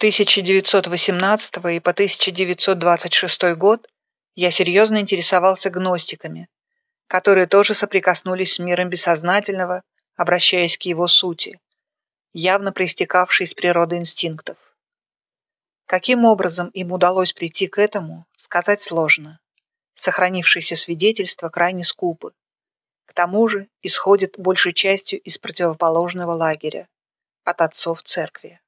1918 и по 1926 год я серьезно интересовался гностиками, которые тоже соприкоснулись с миром бессознательного, обращаясь к его сути, явно проистекавшей из природы инстинктов. Каким образом им удалось прийти к этому, сказать сложно. Сохранившиеся свидетельства крайне скупы. К тому же исходят большей частью из противоположного лагеря, от отцов церкви.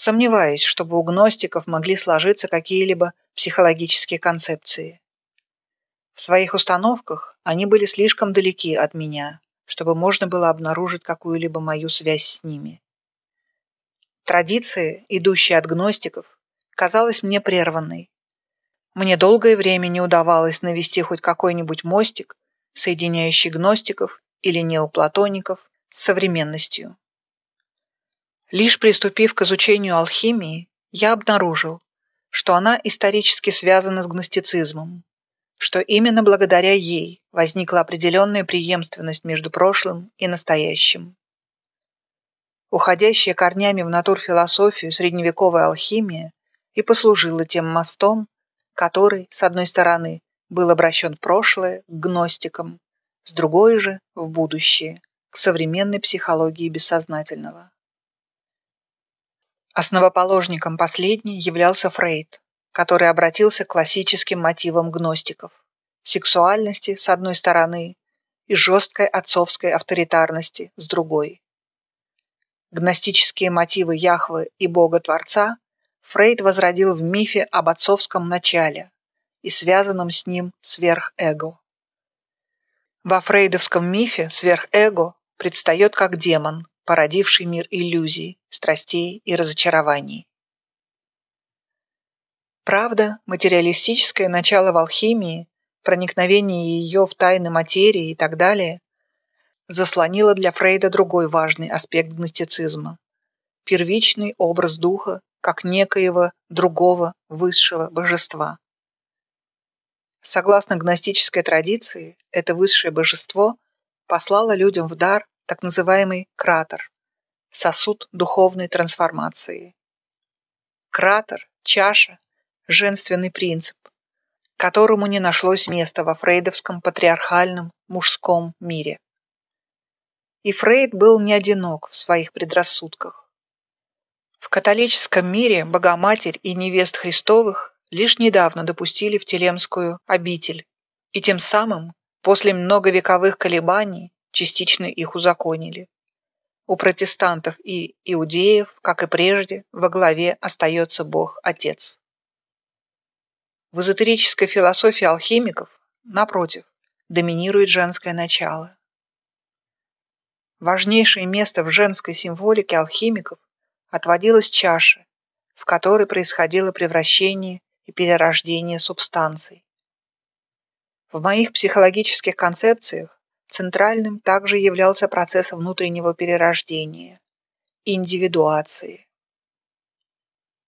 Сомневаюсь, чтобы у гностиков могли сложиться какие-либо психологические концепции. В своих установках они были слишком далеки от меня, чтобы можно было обнаружить какую-либо мою связь с ними. Традиция, идущая от гностиков, казалась мне прерванной. Мне долгое время не удавалось навести хоть какой-нибудь мостик, соединяющий гностиков или неоплатоников с современностью. Лишь приступив к изучению алхимии, я обнаружил, что она исторически связана с гностицизмом, что именно благодаря ей возникла определенная преемственность между прошлым и настоящим. Уходящая корнями в натурфилософию средневековая алхимия и послужила тем мостом, который, с одной стороны, был обращен в прошлое, к гностикам, с другой же – в будущее, к современной психологии бессознательного. Основоположником последней являлся Фрейд, который обратился к классическим мотивам гностиков – сексуальности с одной стороны и жесткой отцовской авторитарности с другой. Гностические мотивы Яхвы и Бога-Творца Фрейд возродил в мифе об отцовском начале и связанном с ним сверхэго. Во фрейдовском мифе сверхэго предстает как демон, породивший мир иллюзий, страстей и разочарований. Правда, материалистическое начало в алхимии, проникновение ее в тайны материи и так далее, заслонило для Фрейда другой важный аспект гностицизма – первичный образ духа как некоего другого высшего божества. Согласно гностической традиции, это высшее божество послало людям в дар так называемый кратер – сосуд духовной трансформации. Кратер, чаша – женственный принцип, которому не нашлось места во фрейдовском патриархальном мужском мире. И Фрейд был не одинок в своих предрассудках. В католическом мире Богоматерь и невест Христовых лишь недавно допустили в Телемскую обитель, и тем самым, после многовековых колебаний, частично их узаконили. У протестантов и иудеев, как и прежде, во главе остается Бог-Отец. В эзотерической философии алхимиков, напротив, доминирует женское начало. Важнейшее место в женской символике алхимиков отводилось чаше, в которой происходило превращение и перерождение субстанций. В моих психологических концепциях Центральным также являлся процесс внутреннего перерождения, индивидуации.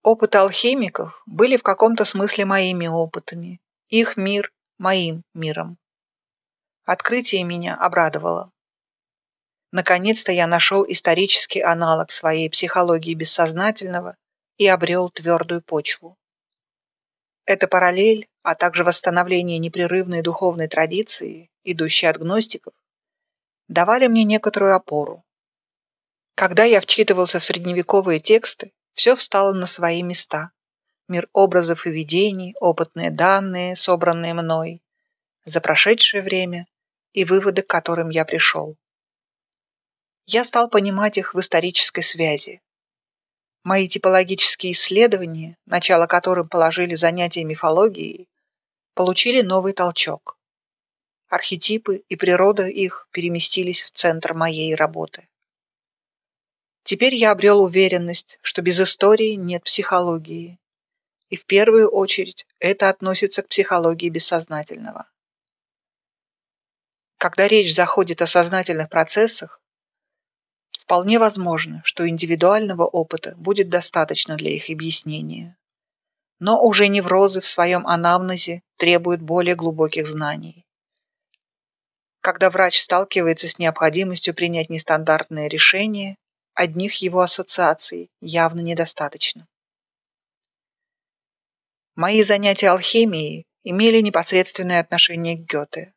Опыты алхимиков были в каком-то смысле моими опытами, их мир – моим миром. Открытие меня обрадовало. Наконец-то я нашел исторический аналог своей психологии бессознательного и обрел твердую почву. Эта параллель, а также восстановление непрерывной духовной традиции идущие от гностиков, давали мне некоторую опору. Когда я вчитывался в средневековые тексты, все встало на свои места. Мир образов и видений, опытные данные, собранные мной, за прошедшее время и выводы, к которым я пришел. Я стал понимать их в исторической связи. Мои типологические исследования, начало которым положили занятия мифологией, получили новый толчок архетипы и природа их переместились в центр моей работы. Теперь я обрел уверенность, что без истории нет психологии. И в первую очередь это относится к психологии бессознательного. Когда речь заходит о сознательных процессах, вполне возможно, что индивидуального опыта будет достаточно для их объяснения. Но уже неврозы в своем анамнезе требуют более глубоких знаний. Когда врач сталкивается с необходимостью принять нестандартное решение, одних его ассоциаций явно недостаточно. Мои занятия алхимией имели непосредственное отношение к Гёте.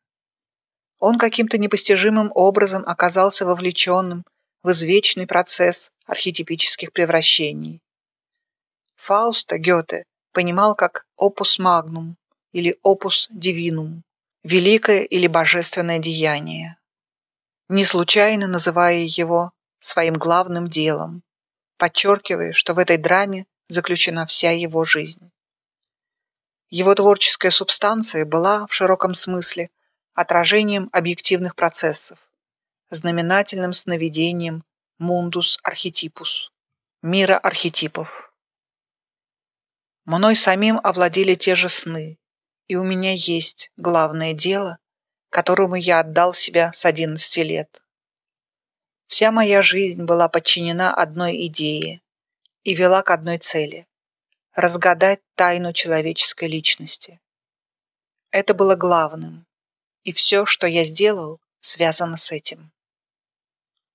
Он каким-то непостижимым образом оказался вовлеченным в извечный процесс архетипических превращений. Фауста Гёте понимал как опус магнум или опус дивинум, великое или божественное деяние, не случайно называя его своим главным делом, подчеркивая, что в этой драме заключена вся его жизнь. Его творческая субстанция была, в широком смысле, отражением объективных процессов, знаменательным сновидением мундус архетипус, мира архетипов. Мной самим овладели те же сны, и у меня есть главное дело, которому я отдал себя с 11 лет. Вся моя жизнь была подчинена одной идее и вела к одной цели – разгадать тайну человеческой личности. Это было главным, и все, что я сделал, связано с этим.